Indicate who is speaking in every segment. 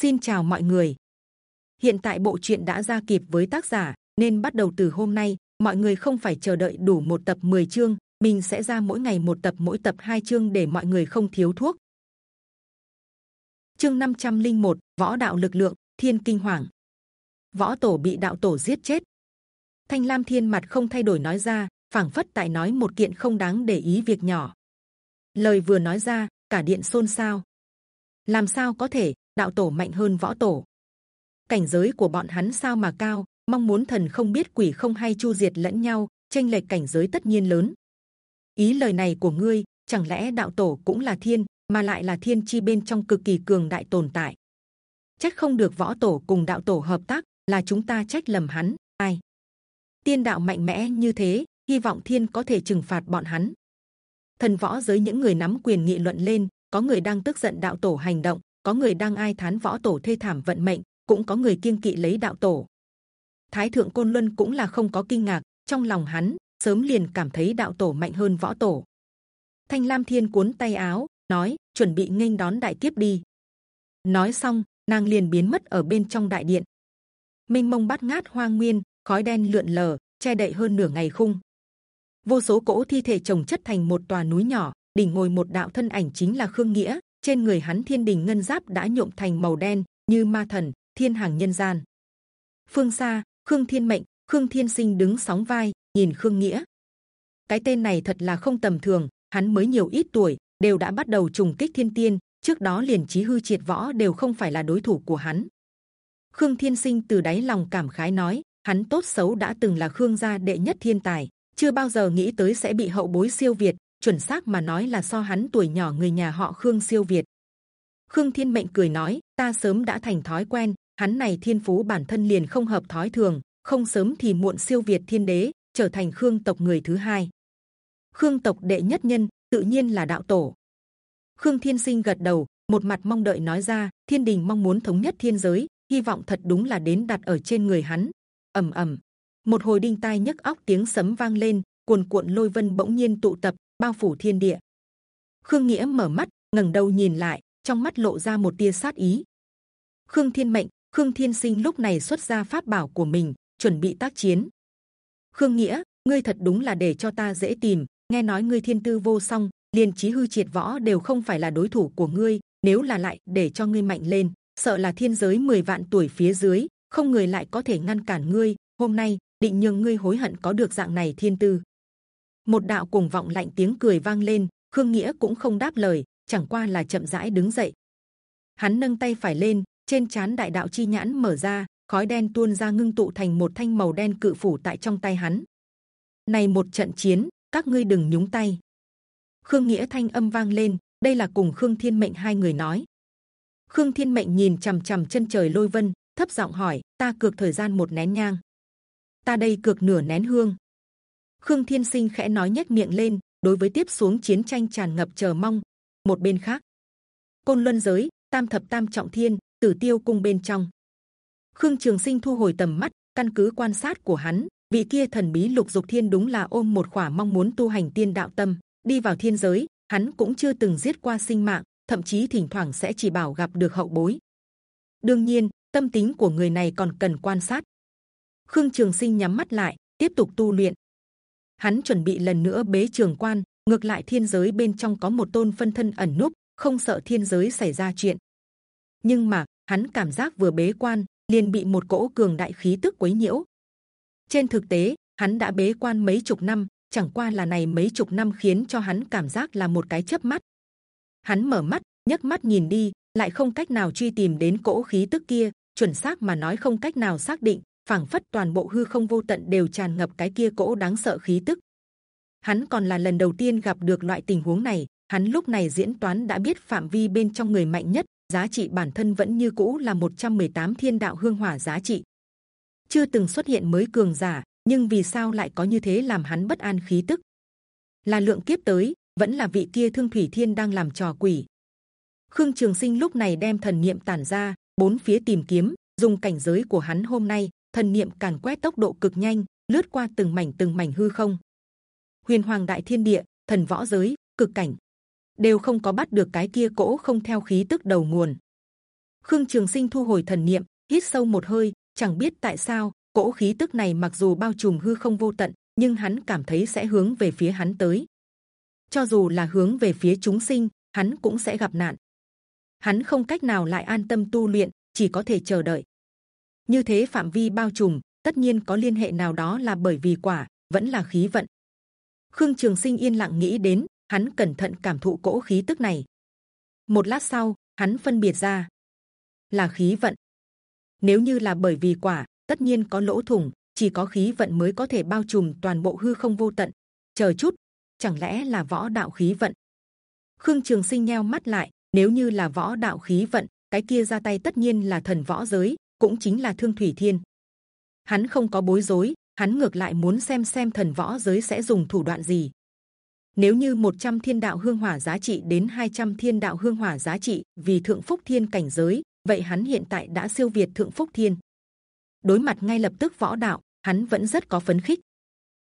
Speaker 1: Xin chào mọi người. Hiện tại bộ truyện đã ra kịp với tác giả, nên bắt đầu từ hôm nay, mọi người không phải chờ đợi đủ một tập 10 chương, mình sẽ ra mỗi ngày một tập, mỗi tập hai chương để mọi người không thiếu thuốc. Chương 501, võ đạo lực lượng, thiên kinh hoàng. Võ tổ bị đạo tổ giết chết. Thanh Lam Thiên mặt không thay đổi nói ra, phảng phất tại nói một kiện không đáng để ý việc nhỏ. Lời vừa nói ra, cả điện xôn xao. Làm sao có thể? Đạo tổ mạnh hơn võ tổ. Cảnh giới của bọn hắn sao mà cao? Mong muốn thần không biết quỷ không hay chu diệt lẫn nhau, tranh lệch cảnh giới tất nhiên lớn. Ý lời này của ngươi, chẳng lẽ đạo tổ cũng là thiên, mà lại là thiên chi bên trong cực kỳ cường đại tồn tại? Trách không được võ tổ cùng đạo tổ hợp tác, là chúng ta trách lầm hắn. Ai? Tiên đạo mạnh mẽ như thế, hy vọng thiên có thể trừng phạt bọn hắn. Thần võ giới những người nắm quyền nghị luận lên, có người đang tức giận đạo tổ hành động, có người đang ai thán võ tổ thê thảm vận mệnh, cũng có người kiêng kỵ lấy đạo tổ. Thái thượng côn luân cũng là không có kinh ngạc, trong lòng hắn sớm liền cảm thấy đạo tổ mạnh hơn võ tổ. Thanh Lam Thiên cuốn tay áo, nói chuẩn bị nghênh đón đại kiếp đi. Nói xong, nàng liền biến mất ở bên trong đại điện. minh mông bát ngát hoang nguyên, khói đen lượn lờ, che đậy hơn nửa ngày khung. Vô số cỗ thi thể chồng chất thành một tòa núi nhỏ, đỉnh ngồi một đạo thân ảnh chính là Khương Nghĩa. Trên người hắn thiên đình ngân giáp đã nhuộm thành màu đen, như ma thần, thiên hàng nhân gian. Phương xa, Khương Thiên Mệnh, Khương Thiên Sinh đứng sóng vai, nhìn Khương Nghĩa. Cái tên này thật là không tầm thường. Hắn mới nhiều ít tuổi, đều đã bắt đầu trùng kích thiên tiên. Trước đó liền chí hư triệt võ đều không phải là đối thủ của hắn. Khương Thiên Sinh từ đáy lòng cảm khái nói, hắn tốt xấu đã từng là Khương gia đệ nhất thiên tài, chưa bao giờ nghĩ tới sẽ bị hậu bối siêu việt. Chuẩn xác mà nói là so hắn tuổi nhỏ người nhà họ Khương siêu việt. Khương Thiên Mệnh cười nói, ta sớm đã thành thói quen, hắn này thiên phú bản thân liền không hợp thói thường, không sớm thì muộn siêu việt thiên đế, trở thành Khương tộc người thứ hai. Khương tộc đệ nhất nhân tự nhiên là đạo tổ. Khương Thiên Sinh gật đầu, một mặt mong đợi nói ra, Thiên Đình mong muốn thống nhất thiên giới, hy vọng thật đúng là đến đặt ở trên người hắn. ầm ầm, một hồi đinh tai nhức óc tiếng sấm vang lên, cuồn cuộn lôi vân bỗng nhiên tụ tập, bao phủ thiên địa. Khương Nghĩa mở mắt, ngẩng đầu nhìn lại, trong mắt lộ ra một tia sát ý. Khương Thiên Mệnh, Khương Thiên Sinh lúc này xuất ra pháp bảo của mình, chuẩn bị tác chiến. Khương Nghĩa, ngươi thật đúng là để cho ta dễ tìm. Nghe nói ngươi thiên tư vô song, liền chí hư triệt võ đều không phải là đối thủ của ngươi. Nếu là lại để cho ngươi mạnh lên, sợ là thiên giới 10 vạn tuổi phía dưới, không người lại có thể ngăn cản ngươi. Hôm nay định nhường ngươi hối hận có được dạng này thiên tư. Một đạo cùng vọng lạnh tiếng cười vang lên, Khương Nghĩa cũng không đáp lời, chẳng qua là chậm rãi đứng dậy. Hắn nâng tay phải lên, trên chán đại đạo chi nhãn mở ra, khói đen tuôn ra ngưng tụ thành một thanh màu đen cự phủ tại trong tay hắn. Này một trận chiến, các ngươi đừng nhúng tay. Khương Nghĩa thanh âm vang lên, đây là cùng Khương Thiên Mệnh hai người nói. Khương Thiên Mệnh nhìn c h ầ m c h ầ m chân trời lôi vân, thấp giọng hỏi: Ta cược thời gian một nén nhang, ta đây cược nửa nén hương. Khương Thiên Sinh khẽ nói nhếch miệng lên, đối với tiếp xuống chiến tranh tràn ngập chờ mong. Một bên khác, côn luân giới, tam thập tam trọng thiên, tử tiêu cung bên trong. Khương Trường Sinh thu hồi tầm mắt, căn cứ quan sát của hắn, vị kia thần bí lục dục thiên đúng là ôm một khỏa mong muốn tu hành tiên đạo tâm, đi vào thiên giới, hắn cũng chưa từng giết qua sinh mạng, thậm chí thỉnh thoảng sẽ chỉ bảo gặp được hậu bối. đương nhiên, tâm tính của người này còn cần quan sát. Khương Trường Sinh nhắm mắt lại, tiếp tục tu luyện. Hắn chuẩn bị lần nữa bế trường quan, ngược lại thiên giới bên trong có một tôn phân thân ẩn núp, không sợ thiên giới xảy ra chuyện. Nhưng mà hắn cảm giác vừa bế quan, liền bị một cỗ cường đại khí tức quấy nhiễu. Trên thực tế, hắn đã bế quan mấy chục năm, chẳng qua là này mấy chục năm khiến cho hắn cảm giác là một cái chớp mắt. Hắn mở mắt, nhấc mắt nhìn đi, lại không cách nào truy tìm đến cỗ khí tức kia. chuẩn xác mà nói không cách nào xác định, phảng phất toàn bộ hư không vô tận đều tràn ngập cái kia cỗ đáng sợ khí tức. Hắn còn là lần đầu tiên gặp được loại tình huống này. Hắn lúc này diễn toán đã biết phạm vi bên trong người mạnh nhất, giá trị bản thân vẫn như cũ là 118 thiên đạo hương hỏa giá trị chưa từng xuất hiện mới cường giả nhưng vì sao lại có như thế làm hắn bất an khí tức là lượng kiếp tới vẫn là vị kia thương thủy thiên đang làm trò quỷ khương trường sinh lúc này đem thần niệm tản ra bốn phía tìm kiếm dùng cảnh giới của hắn hôm nay thần niệm càn quét tốc độ cực nhanh lướt qua từng mảnh từng mảnh hư không huyền hoàng đại thiên địa thần võ giới cực cảnh đều không có bắt được cái kia cỗ không theo khí tức đầu nguồn Khương Trường Sinh thu hồi thần niệm, hít sâu một hơi, chẳng biết tại sao cỗ khí tức này mặc dù bao trùm hư không vô tận, nhưng hắn cảm thấy sẽ hướng về phía hắn tới. Cho dù là hướng về phía chúng sinh, hắn cũng sẽ gặp nạn. Hắn không cách nào lại an tâm tu luyện, chỉ có thể chờ đợi. Như thế phạm vi bao trùm, tất nhiên có liên hệ nào đó là bởi vì quả, vẫn là khí vận. Khương Trường Sinh yên lặng nghĩ đến, hắn cẩn thận cảm thụ cỗ khí tức này. Một lát sau, hắn phân biệt ra là khí vận. Nếu như là bởi vì quả, tất nhiên có lỗ thủng, chỉ có khí vận mới có thể bao trùm toàn bộ hư không vô tận. Chờ chút, chẳng lẽ là võ đạo khí vận? Khương Trường Sinh nheo mắt lại, nếu như là võ đạo khí vận, cái kia ra tay tất nhiên là thần võ giới, cũng chính là Thương Thủy Thiên. Hắn không có bối rối, hắn ngược lại muốn xem xem thần võ giới sẽ dùng thủ đoạn gì. Nếu như 100 thiên đạo hương hỏa giá trị đến 200 thiên đạo hương hỏa giá trị vì thượng phúc thiên cảnh giới, vậy hắn hiện tại đã siêu việt thượng phúc thiên. Đối mặt ngay lập tức võ đạo, hắn vẫn rất có phấn khích.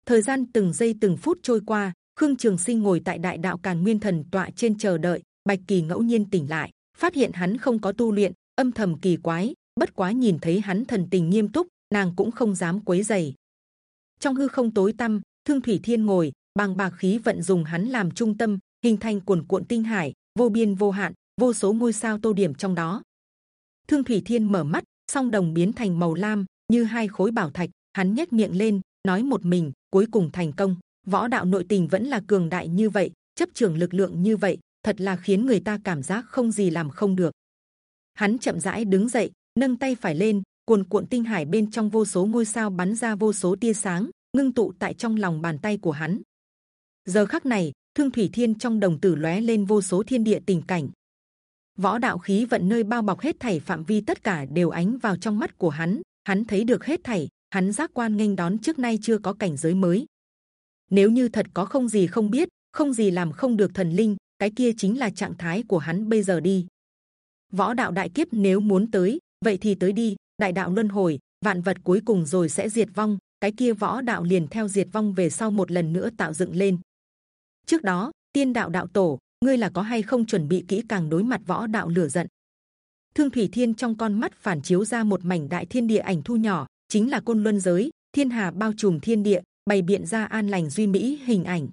Speaker 1: Thời gian từng giây từng phút trôi qua, Khương Trường Sinh ngồi tại đại đạo càn nguyên thần tọa trên chờ đợi. Bạch Kỳ ngẫu nhiên tỉnh lại, phát hiện hắn không có tu luyện, âm thầm kỳ quái. Bất quá nhìn thấy hắn thần tình nghiêm túc, nàng cũng không dám quấy giày. Trong hư không tối tăm, Thương Thủy Thiên ngồi, bằng bạc khí vận dùng hắn làm trung tâm, hình thành cuồn cuộn tinh hải, vô biên vô hạn, vô số ngôi sao tô điểm trong đó. Thương Thủy Thiên mở mắt, song đồng biến thành màu lam, như hai khối bảo thạch. Hắn nhếch miệng lên, nói một mình, cuối cùng thành công. Võ đạo nội tình vẫn là cường đại như vậy, chấp trường lực lượng như vậy, thật là khiến người ta cảm giác không gì làm không được. Hắn chậm rãi đứng dậy, nâng tay phải lên, cuồn cuộn tinh hải bên trong vô số ngôi sao bắn ra vô số tia sáng, ngưng tụ tại trong lòng bàn tay của hắn. Giờ khắc này, thương thủy thiên trong đồng tử lóe lên vô số thiên địa tình cảnh. Võ đạo khí vận nơi bao bọc hết thảy phạm vi tất cả đều ánh vào trong mắt của hắn. Hắn thấy được hết thảy, hắn giác quan nghênh đón trước nay chưa có cảnh giới mới. Nếu như thật có không gì không biết, không gì làm không được thần linh, cái kia chính là trạng thái của hắn bây giờ đi. Võ đạo đại kiếp nếu muốn tới, vậy thì tới đi. Đại đạo luân hồi, vạn vật cuối cùng rồi sẽ diệt vong. Cái kia võ đạo liền theo diệt vong về sau một lần nữa tạo dựng lên. Trước đó, tiên đạo đạo tổ, ngươi là có hay không chuẩn bị kỹ càng đối mặt võ đạo lửa giận? Thương thủy thiên trong con mắt phản chiếu ra một mảnh đại thiên địa ảnh thu nhỏ, chính là côn luân giới, thiên hà bao trùm thiên địa, bày biện ra an lành duy mỹ hình ảnh.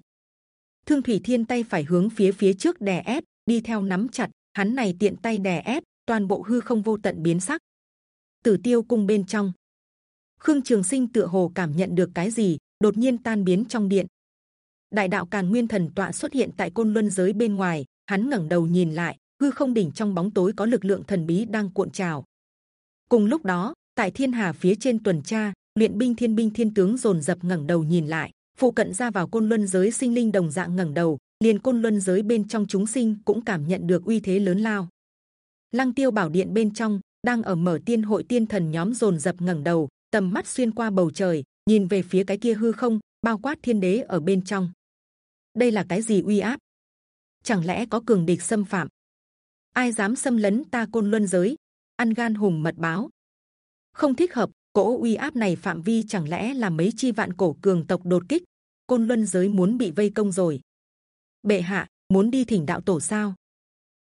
Speaker 1: Thương thủy thiên tay phải hướng phía phía trước đè ép, đi theo nắm chặt, hắn này tiện tay đè ép, toàn bộ hư không vô tận biến sắc. Tử tiêu cung bên trong, Khương Trường Sinh tựa hồ cảm nhận được cái gì, đột nhiên tan biến trong điện. Đại đạo Càn Nguyên Thần tọa xuất hiện tại côn luân giới bên ngoài, hắn ngẩng đầu nhìn lại, hư không đỉnh trong bóng tối có lực lượng thần bí đang cuộn trào. Cùng lúc đó, tại thiên hà phía trên tuần tra, luyện binh thiên binh thiên tướng dồn dập ngẩng đầu nhìn lại, phụ cận ra vào côn luân giới sinh linh đồng dạng ngẩng đầu, liền côn luân giới bên trong chúng sinh cũng cảm nhận được uy thế lớn lao. Lăng Tiêu Bảo Điện bên trong đang ở mở tiên hội tiên thần nhóm rồn rập ngẩng đầu, tầm mắt xuyên qua bầu trời, nhìn về phía cái kia hư không, bao quát thiên đế ở bên trong. Đây là cái gì uy áp? Chẳng lẽ có cường địch xâm phạm? Ai dám xâm lấn ta côn luân giới? Ăn gan hùng mật báo. Không thích hợp. Cỗ uy áp này phạm vi chẳng lẽ là mấy chi vạn cổ cường tộc đột kích? Côn luân giới muốn bị vây công rồi. Bệ hạ muốn đi thỉnh đạo tổ sao?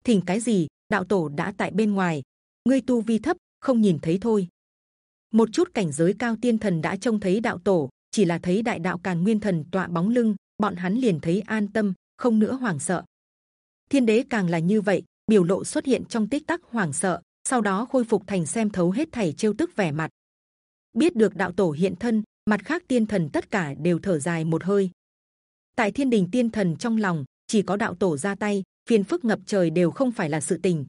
Speaker 1: Thỉnh cái gì? Đạo tổ đã tại bên ngoài. Ngươi tu vi thấp, không nhìn thấy thôi. Một chút cảnh giới cao tiên thần đã trông thấy đạo tổ, chỉ là thấy đại đạo càn nguyên thần tọa bóng lưng, bọn hắn liền thấy an tâm, không nữa hoảng sợ. Thiên đế càng là như vậy, biểu lộ xuất hiện trong tích tắc hoảng sợ, sau đó khôi phục thành xem thấu hết thảy trêu tức vẻ mặt. Biết được đạo tổ hiện thân, mặt khác tiên thần tất cả đều thở dài một hơi. Tại thiên đình tiên thần trong lòng, chỉ có đạo tổ ra tay, phiền phức ngập trời đều không phải là sự tình.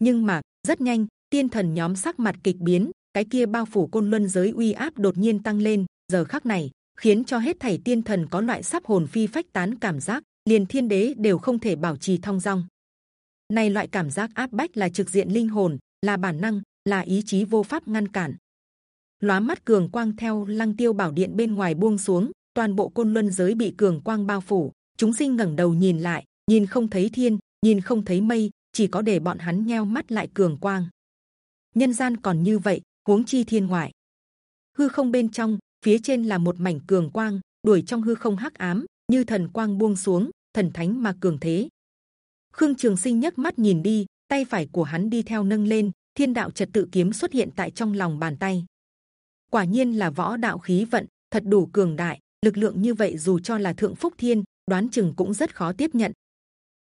Speaker 1: Nhưng mà rất nhanh, tiên thần nhóm sắc mặt kịch biến, cái kia bao phủ côn luân giới uy áp đột nhiên tăng lên. Giờ khắc này, khiến cho hết thảy tiên thần có loại sắp hồn phi phách tán cảm giác, liền thiên đế đều không thể bảo trì thong dong. Này loại cảm giác áp bách là trực diện linh hồn, là bản năng, là ý chí vô pháp ngăn cản. Lóa mắt cường quang theo lăng tiêu bảo điện bên ngoài buông xuống, toàn bộ côn luân giới bị cường quang bao phủ. Chúng sinh ngẩng đầu nhìn lại, nhìn không thấy thiên, nhìn không thấy mây, chỉ có để bọn hắn nheo mắt lại cường quang. Nhân gian còn như vậy, huống chi thiên ngoại. Hư không bên trong, phía trên là một mảnh cường quang, đuổi trong hư không hắc ám, như thần quang buông xuống, thần thánh mà cường thế. Khương Trường Sinh nhấc mắt nhìn đi, tay phải của hắn đi theo nâng lên thiên đạo trật tự kiếm xuất hiện tại trong lòng bàn tay quả nhiên là võ đạo khí vận thật đủ cường đại lực lượng như vậy dù cho là thượng phúc thiên đoán chừng cũng rất khó tiếp nhận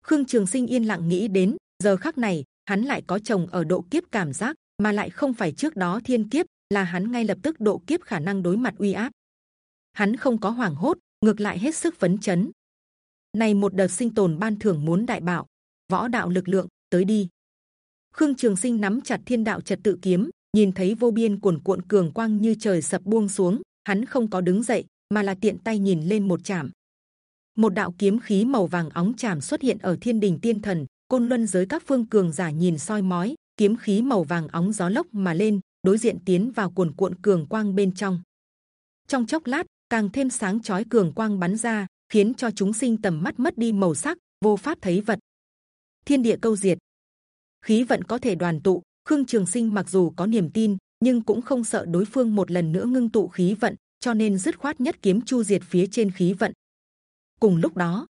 Speaker 1: khương trường sinh yên lặng nghĩ đến, giờ khắc này, hắn lại có chồng ở độ kiếp cảm giác, mà lại không phải trước đó thiên kiếp, là hắn ngay lập tức độ kiếp khả năng đối mặt uy áp. Hắn không có hoảng hốt, ngược lại hết sức phấn chấn. Này một đợt sinh tồn ban thưởng muốn đại bạo, võ đạo lực lượng, tới đi. Khương trường sinh nắm chặt thiên đạo trật tự kiếm, nhìn thấy vô biên cuồn cuộn cường quang như trời sập buông xuống, hắn không có đứng dậy, mà là tiện tay nhìn lên một chạm một đạo kiếm khí màu vàng óng chạm xuất hiện ở thiên đình tiên thần, côn luân giới các phương cường giả nhìn soi mói, kiếm khí màu vàng óng gió lốc mà lên, đối diện tiến vào cuồn cuộn cường quang bên trong. Trong chốc lát, càng thêm sáng chói cường quang bắn ra, khiến cho chúng sinh tầm mắt mất đi màu sắc, vô pháp thấy vật. Thiên địa câu diệt. Khí vận có thể đoàn tụ, khương trường sinh mặc dù có niềm tin, nhưng cũng không sợ đối phương một lần nữa ngưng tụ khí vận, cho nên dứt khoát nhất kiếm chu diệt phía trên khí vận cùng lúc đó,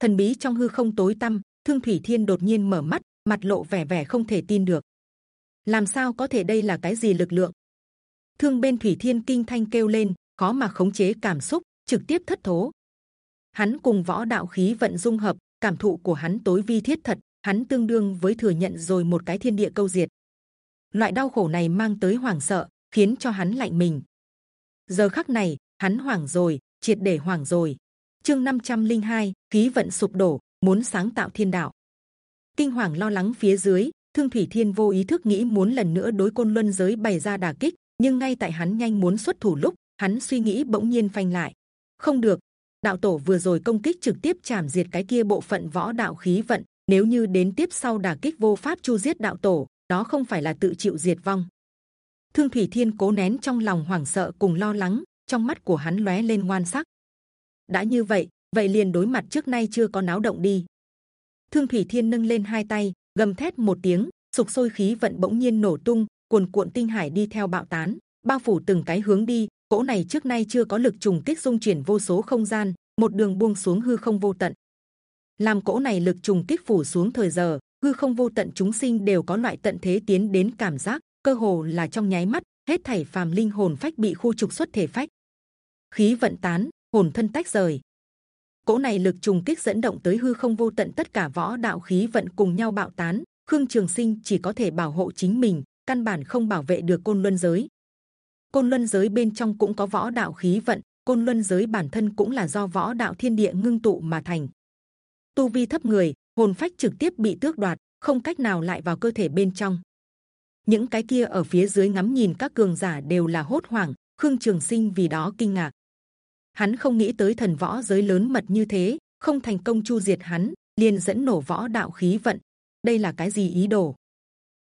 Speaker 1: thần bí trong hư không tối tăm, thương thủy thiên đột nhiên mở mắt, mặt lộ vẻ vẻ không thể tin được. Làm sao có thể đây là cái gì lực lượng? Thương bên thủy thiên kinh thanh kêu lên, khó mà khống chế cảm xúc, trực tiếp thất thố. Hắn cùng võ đạo khí vận dung hợp, cảm thụ của hắn tối vi thiết thật, hắn tương đương với thừa nhận rồi một cái thiên địa câu diệt. Loại đau khổ này mang tới hoảng sợ, khiến cho hắn lạnh mình. Giờ khắc này, hắn hoảng rồi, triệt để hoảng rồi chương 502, khí vận sụp đổ muốn sáng tạo thiên đạo. Kinh hoàng lo lắng phía dưới thương thủy thiên vô ý thức nghĩ muốn lần nữa đối côn luân giới bày ra đả kích nhưng ngay tại hắn nhanh muốn xuất thủ lúc hắn suy nghĩ bỗng nhiên phanh lại. Không được đạo tổ vừa rồi công kích trực tiếp chạm diệt cái kia bộ phận võ đạo khí vận nếu như đến tiếp sau đả kích vô pháp chu giết đạo tổ đó không phải là tự chịu diệt vong. Thương thủy thiên cố nén trong lòng hoảng sợ cùng lo lắng trong mắt của hắn lóe lên ngoan sắc đã như vậy vậy liền đối mặt trước nay chưa có náo động đi. Thương thủy thiên nâng lên hai tay, gầm thét một tiếng, sục sôi khí vận bỗng nhiên nổ tung, cuồn cuộn tinh hải đi theo bạo tán, bao phủ từng cái hướng đi. Cỗ này trước nay chưa có lực trùng kích dung chuyển vô số không gian, một đường buông xuống hư không vô tận. Làm cỗ này lực trùng kích phủ xuống thời giờ, hư không vô tận chúng sinh đều có loại tận thế tiến đến cảm giác, cơ hồ là trong nháy mắt, hết thảy phàm linh hồn phách bị khu trục xuất thể phách. Khí vận tán hồn thân tách rời. Cỗ này lực trùng kích dẫn động tới hư không vô tận tất cả võ đạo khí vận cùng nhau bạo tán. Khương trường sinh chỉ có thể bảo hộ chính mình, căn bản không bảo vệ được côn luân giới. Côn luân giới bên trong cũng có võ đạo khí vận, côn luân giới bản thân cũng là do võ đạo thiên địa ngưng tụ mà thành. Tu vi thấp người, hồn phách trực tiếp bị tước đoạt, không cách nào lại vào cơ thể bên trong. Những cái kia ở phía dưới ngắm nhìn các cường giả đều là hốt hoảng. Khương trường sinh vì đó kinh ngạc hắn không nghĩ tới thần võ giới lớn mật như thế, không thành công chu diệt hắn, liền dẫn nổ võ đạo khí vận. Đây là cái gì ý đồ?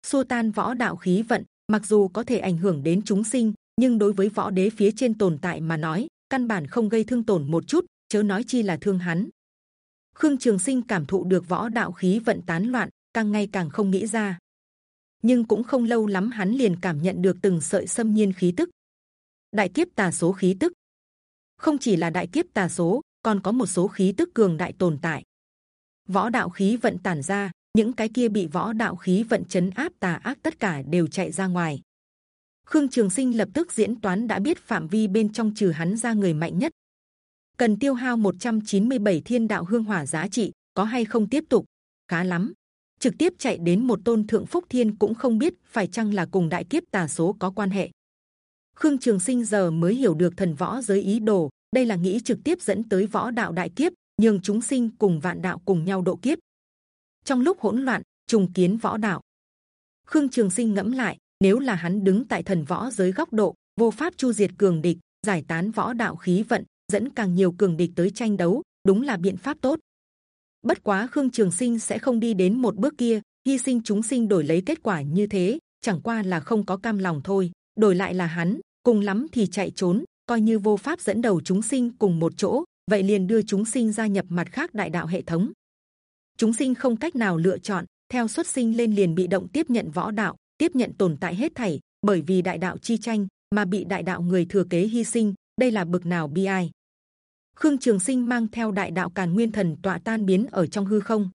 Speaker 1: Xua tan võ đạo khí vận, mặc dù có thể ảnh hưởng đến chúng sinh, nhưng đối với võ đế phía trên tồn tại mà nói, căn bản không gây thương tổn một chút, chớ nói chi là thương hắn. Khương trường sinh cảm thụ được võ đạo khí vận tán loạn, càng ngày càng không nghĩ ra. Nhưng cũng không lâu lắm hắn liền cảm nhận được từng sợi xâm nhiên khí tức. Đại kiếp tà số khí tức không chỉ là đại kiếp tà số, còn có một số khí tức cường đại tồn tại. Võ đạo khí vận tản ra, những cái kia bị võ đạo khí vận chấn áp tà ác tất cả đều chạy ra ngoài. Khương trường sinh lập tức diễn toán đã biết phạm vi bên trong trừ hắn ra người mạnh nhất. Cần tiêu hao 197 thiên đạo hương hỏa giá trị, có hay không tiếp tục? Khá lắm. Trực tiếp chạy đến một tôn thượng phúc thiên cũng không biết, phải chăng là cùng đại kiếp tà số có quan hệ? Khương trường sinh giờ mới hiểu được thần võ giới ý đồ. Đây là nghĩ trực tiếp dẫn tới võ đạo đại kiếp, nhường chúng sinh cùng vạn đạo cùng nhau độ kiếp. Trong lúc hỗn loạn, trùng kiến võ đạo. Khương trường sinh ngẫm lại, nếu là hắn đứng tại thần võ giới góc độ, vô pháp chu diệt cường địch, giải tán võ đạo khí vận, dẫn càng nhiều cường địch tới tranh đấu, đúng là biện pháp tốt. Bất quá khương trường sinh sẽ không đi đến một bước kia, hy sinh chúng sinh đổi lấy kết quả như thế, chẳng qua là không có cam lòng thôi, đổi lại là hắn cùng lắm thì chạy trốn, coi như vô pháp dẫn đầu chúng sinh cùng một chỗ, vậy liền đưa chúng sinh gia nhập mặt khác đại đạo hệ thống. Chúng sinh không cách nào lựa chọn, theo xuất sinh lên liền bị động tiếp nhận võ đạo, tiếp nhận tồn tại hết thảy, bởi vì đại đạo chi tranh mà bị đại đạo người thừa kế hy sinh, đây là bực nào bi ai. Khương trường sinh mang theo đại đạo càn nguyên thần tọa tan biến ở trong hư không.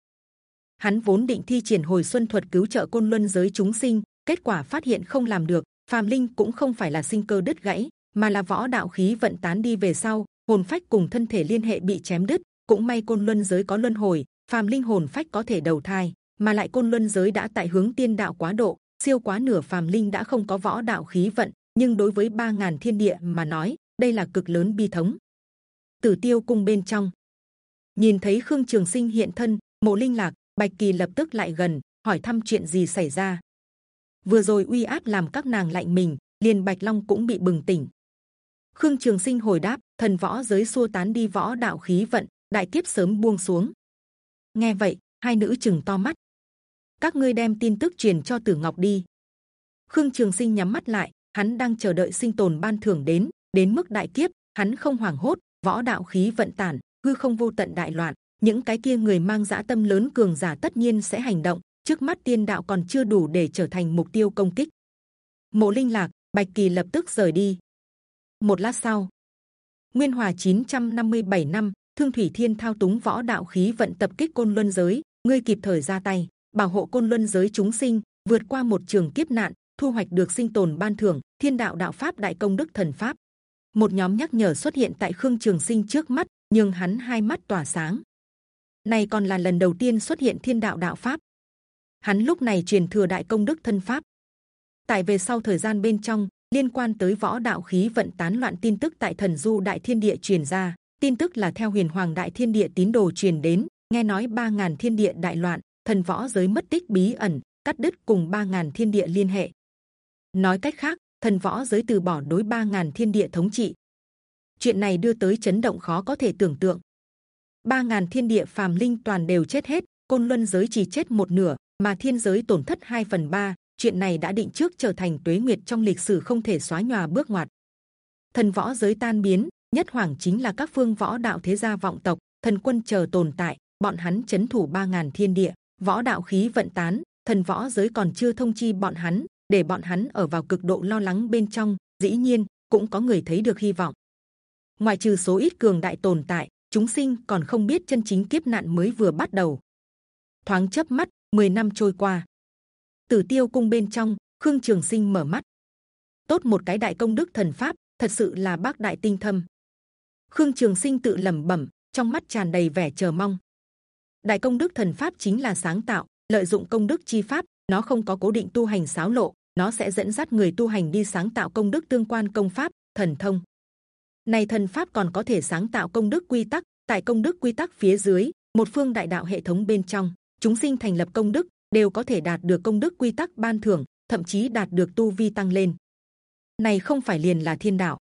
Speaker 1: Hắn vốn định thi triển hồi xuân thuật cứu trợ côn luân giới chúng sinh, kết quả phát hiện không làm được phàm linh cũng không phải là sinh cơ đứt gãy, mà là võ đạo khí vận tán đi về sau, hồn phách cùng thân thể liên hệ bị chém đứt. Cũng may côn luân giới có luân hồi phàm linh hồn phách có thể đầu thai, mà lại côn luân giới đã tại hướng tiên đạo quá độ, siêu quá nửa phàm linh đã không có võ đạo khí vận. Nhưng đối với ba ngàn thiên địa mà nói, đây là cực lớn bi thống. Tử tiêu cung bên trong. Nhìn thấy khương trường sinh hiện thân, mộ linh lạc, bạch kỳ lập tức lại gần, hỏi thăm chuyện gì xảy ra vừa rồi uy áp làm các nàng lạnh mình, liền bạch long cũng bị bừng tỉnh. Khương trường sinh hồi đáp, thần võ giới xua tán đi võ đạo khí vận, đại kiếp sớm buông xuống. Nghe vậy, hai nữ chừng to mắt. Các ngươi đem tin tức truyền cho tử ngọc đi. Khương trường sinh nhắm mắt lại, hắn đang chờ đợi sinh tồn ban thưởng đến đến mức đại kiếp, hắn không hoảng hốt, võ đạo khí vận tản, hư không vô tận đại loạn, những cái kia người mang dã tâm lớn cường giả tất nhiên sẽ hành động trước mắt tiên đạo còn chưa đủ để trở thành mục tiêu công kích. Mộ linh lạc, bạch kỳ lập tức rời đi. Một lát sau, nguyên hòa 957 năm thương thủy thiên thao túng võ đạo khí vận tập kích côn luân giới, ngươi kịp thời ra tay, bảo hộ côn luân giới chúng sinh, vượt qua một trường kiếp nạn, thu hoạch được sinh tồn ban thưởng, thiên đạo đạo pháp đại công đức thần pháp. Một nhóm nhắc nhở xuất hiện tại khương trường sinh trước mắt nhưng hắn hai mắt tỏa sáng. Này còn là lần đầu tiên xuất hiện thiên đạo đạo pháp hắn lúc này truyền thừa đại công đức thân pháp. Tại về sau thời gian bên trong, liên quan tới võ đạo khí vận tán loạn tin tức tại thần du đại thiên địa truyền ra. Tin tức là theo huyền hoàng đại thiên địa tín đồ truyền đến, nghe nói ba ngàn thiên địa đại loạn, thần võ giới mất tích bí ẩn, cắt đứt cùng ba ngàn thiên địa liên hệ. Nói cách khác, thần võ giới từ bỏ đối ba ngàn thiên địa thống trị. Chuyện này đưa tới chấn động khó có thể tưởng tượng. ba ngàn thiên địa phàm linh toàn đều chết hết, côn luân giới chỉ chết một nửa mà thiên giới tổn thất 2 phần ba, chuyện này đã định trước trở thành tuế nguyệt trong lịch sử không thể xóa nhòa bước ngoặt. Thần võ giới tan biến, nhất hoàng chính là các phương võ đạo thế gia vọng tộc, thần quân chờ tồn tại, bọn hắn chấn thủ ba ngàn thiên địa, võ đạo khí vận tán, thần võ giới còn chưa thông chi bọn hắn, để bọn hắn ở vào cực độ lo lắng bên trong, dĩ nhiên, cũng có người thấy được hy vọng. Ngoại trừ số ít cường đại tồn tại, chúng sinh còn không biết chân chính kiếp nạn mới vừa bắt đầu. Thoáng chớp mắt 10 năm trôi qua. Tử tiêu cung bên trong, khương trường sinh mở mắt. Tốt một cái đại công đức thần pháp, thật sự là bác đại tinh thâm. Khương trường sinh tự lẩm bẩm, trong mắt tràn đầy vẻ chờ mong. Đại công đức thần pháp chính là sáng tạo, lợi dụng công đức chi pháp, nó không có cố định tu hành sáo lộ, nó sẽ dẫn dắt người tu hành đi sáng tạo công đức tương quan công pháp, thần thông. Này thần pháp còn có thể sáng tạo công đức quy tắc, tại công đức quy tắc phía dưới, một phương đại đạo hệ thống bên trong chúng sinh thành lập công đức, đều có thể đạt được công đức quy tắc ban thưởng, thậm chí đạt được tu vi tăng lên. Này không phải liền là thiên đạo.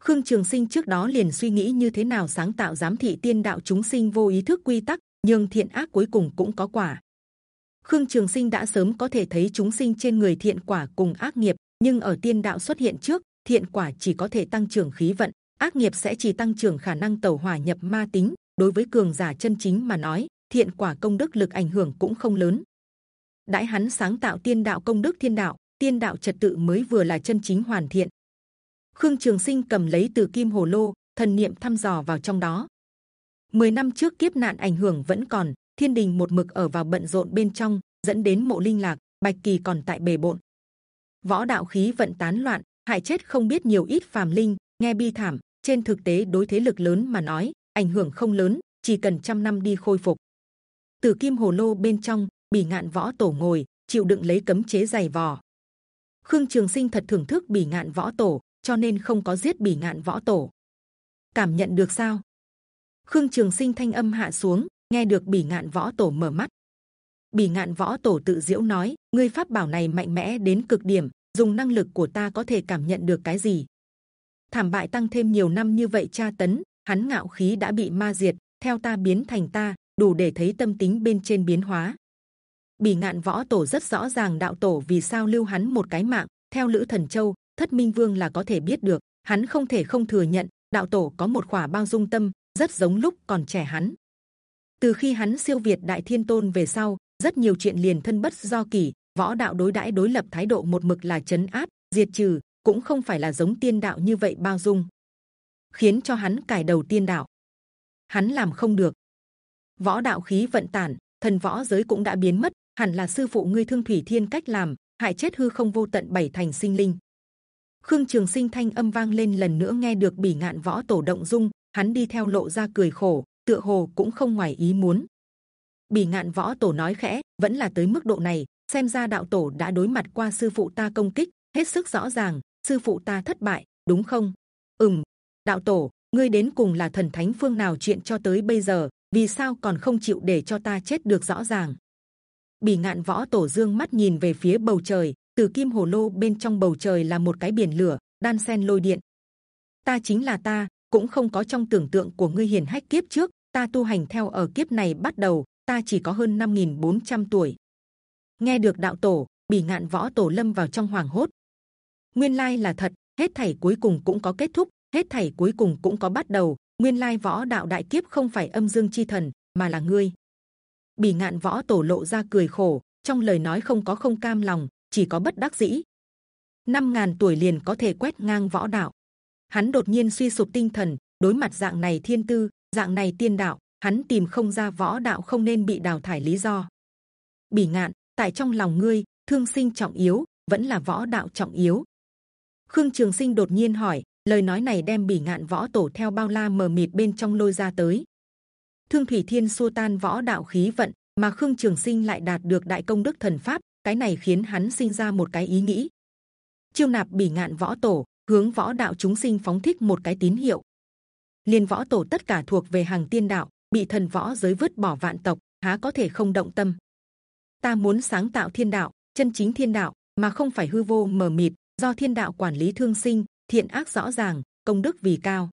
Speaker 1: Khương trường sinh trước đó liền suy nghĩ như thế nào sáng tạo giám thị tiên đạo chúng sinh vô ý thức quy tắc, nhưng thiện ác cuối cùng cũng có quả. Khương trường sinh đã sớm có thể thấy chúng sinh trên người thiện quả cùng ác nghiệp, nhưng ở tiên đạo xuất hiện trước, thiện quả chỉ có thể tăng trưởng khí vận, ác nghiệp sẽ chỉ tăng trưởng khả năng tẩu hỏa nhập ma tính. Đối với cường giả chân chính mà nói thiện quả công đức lực ảnh hưởng cũng không lớn. Đãi hắn sáng tạo tiên đạo công đức thiên đạo, tiên đạo trật tự mới vừa là chân chính hoàn thiện. Khương trường sinh cầm lấy từ kim hồ lô, thần niệm thăm dò vào trong đó. Mười năm trước kiếp nạn ảnh hưởng vẫn còn, thiên đình một mực ở vào bận rộn bên trong, dẫn đến mộ linh lạc, bạch kỳ còn tại bề bộn. Võ đạo khí vận tán loạn, hại chết không biết nhiều ít phàm linh, nghe bi thảm, trên thực tế đối thế lực lớn mà nói, ảnh hưởng không lớn, chỉ cần trăm năm đi khôi phục từ kim hồ lô bên trong, bỉ ngạn võ tổ ngồi, chịu đựng lấy cấm chế dày vò. Khương trường sinh thật thưởng thức bỉ ngạn võ tổ, cho nên không có giết bỉ ngạn võ tổ. Cảm nhận được sao? Khương trường sinh thanh âm hạ xuống, nghe được bỉ ngạn võ tổ mở mắt. Bỉ ngạn võ tổ tự diễu nói, ngươi pháp bảo này mạnh mẽ đến cực điểm, dùng năng lực của ta có thể cảm nhận được cái gì? Thảm bại tăng thêm nhiều năm như vậy tra tấn, hắn ngạo khí đã bị ma diệt, theo ta biến thành ta đủ để thấy tâm tính bên trên biến hóa. Bỉ ngạn võ tổ rất rõ ràng đạo tổ vì sao lưu hắn một cái mạng. Theo lữ thần châu, thất minh vương là có thể biết được, hắn không thể không thừa nhận, đạo tổ có một khỏa bao dung tâm, rất giống lúc còn trẻ hắn. Từ khi hắn siêu việt đại thiên tôn về sau, rất nhiều chuyện liền thân bất do kỳ võ đạo đối đãi đối lập thái độ một mực là chấn áp, diệt trừ, cũng không phải là giống tiên đạo như vậy bao dung, khiến cho hắn cải đầu tiên đạo. Hắn làm không được võ đạo khí vận tản, thần võ giới cũng đã biến mất, hẳn là sư phụ ngươi thương thủy thiên cách làm, hại chết hư không vô tận bảy thành sinh linh. Khương trường sinh thanh âm vang lên lần nữa nghe được bỉ ngạn võ tổ động dung, hắn đi theo lộ ra cười khổ, tựa hồ cũng không ngoài ý muốn. Bỉ ngạn võ tổ nói khẽ, vẫn là tới mức độ này, xem ra đạo tổ đã đối mặt qua sư phụ ta công kích, hết sức rõ ràng, sư phụ ta thất bại, đúng không? Ừm, đạo tổ, ngươi đến cùng là thần thánh phương nào chuyện cho tới bây giờ? Vì sao còn không chịu để cho ta chết được rõ ràng? Bỉ ngạn võ tổ dương mắt nhìn về phía bầu trời. Từ kim hồ lô bên trong bầu trời là một cái biển lửa, đan sen lôi điện. Ta chính là ta, cũng không có trong tưởng tượng của ngươi hiền hách kiếp trước. Ta tu hành theo ở kiếp này bắt đầu, ta chỉ có hơn 5.400 tuổi. Nghe được đạo tổ, bỉ ngạn võ tổ lâm vào trong hoàng hốt. Nguyên lai là thật, hết thảy cuối cùng cũng có kết thúc, hết thảy cuối cùng cũng có bắt đầu nguyên lai võ đạo đại kiếp không phải âm dương chi thần, mà là ngươi. Bỉ ngạn võ tổ lộ ra cười khổ, trong lời nói không có không cam lòng, chỉ có bất đắc dĩ. Năm ngàn tuổi liền có thể quét ngang võ đạo. Hắn đột nhiên suy sụp tinh thần, đối mặt dạng này thiên tư, dạng này tiên đạo, hắn tìm không ra võ đạo không nên bị đào thải lý do. Bỉ ngạn, tại trong lòng ngươi, thương sinh trọng yếu, vẫn là võ đạo trọng yếu. Khương trường sinh đột nhiên hỏi lời nói này đem bỉ ngạn võ tổ theo bao la mờ mịt bên trong lôi ra tới. Thương thủy thiên xua tan võ đạo khí vận mà khương trường sinh lại đạt được đại công đức thần pháp, cái này khiến hắn sinh ra một cái ý nghĩ. Chiêu nạp bỉ ngạn võ tổ, hướng võ đạo chúng sinh phóng thích một cái tín hiệu. Liên võ tổ tất cả thuộc về hàng tiên đạo, bị thần võ giới vứt bỏ vạn tộc, há có thể không động tâm? Ta muốn sáng tạo thiên đạo, chân chính thiên đạo, mà không phải hư vô mờ mịt, do thiên đạo quản lý thương sinh thiện ác rõ ràng, công đức vì cao.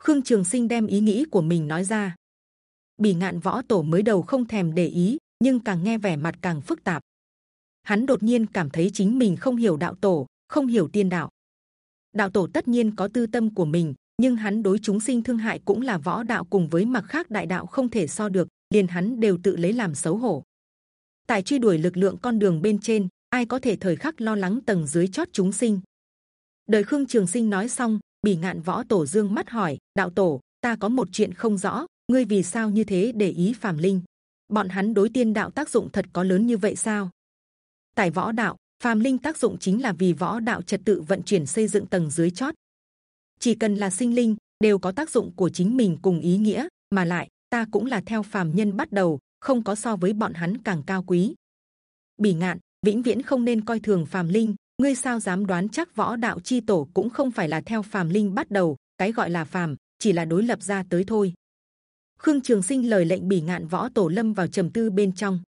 Speaker 1: Khương trường sinh đem ý nghĩ của mình nói ra. Bỉ ngạn võ tổ mới đầu không thèm để ý, nhưng càng nghe vẻ mặt càng phức tạp. Hắn đột nhiên cảm thấy chính mình không hiểu đạo tổ, không hiểu tiên đạo. Đạo tổ tất nhiên có tư tâm của mình, nhưng hắn đối chúng sinh thương hại cũng là võ đạo cùng với mặt khác đại đạo không thể so được, liền hắn đều tự lấy làm xấu hổ. Tại truy đuổi lực lượng con đường bên trên, ai có thể thời khắc lo lắng tầng dưới chót chúng sinh? Đời khương trường sinh nói xong, bỉ ngạn võ tổ dương mắt hỏi, đạo tổ, ta có một chuyện không rõ, ngươi vì sao như thế để ý phàm linh? Bọn hắn đối tiên đạo tác dụng thật có lớn như vậy sao? Tại võ đạo phàm linh tác dụng chính là vì võ đạo trật tự vận chuyển xây dựng tầng dưới chót. Chỉ cần là sinh linh, đều có tác dụng của chính mình cùng ý nghĩa, mà lại, ta cũng là theo phàm nhân bắt đầu, không có so với bọn hắn càng cao quý. Bỉ ngạn, vĩnh viễn không nên coi thường phàm linh ngươi sao dám đoán chắc võ đạo chi tổ cũng không phải là theo phàm linh bắt đầu, cái gọi là phàm, chỉ là đối lập ra tới thôi. Khương trường sinh lời lệnh bỉ ngạn võ tổ lâm vào trầm tư bên trong.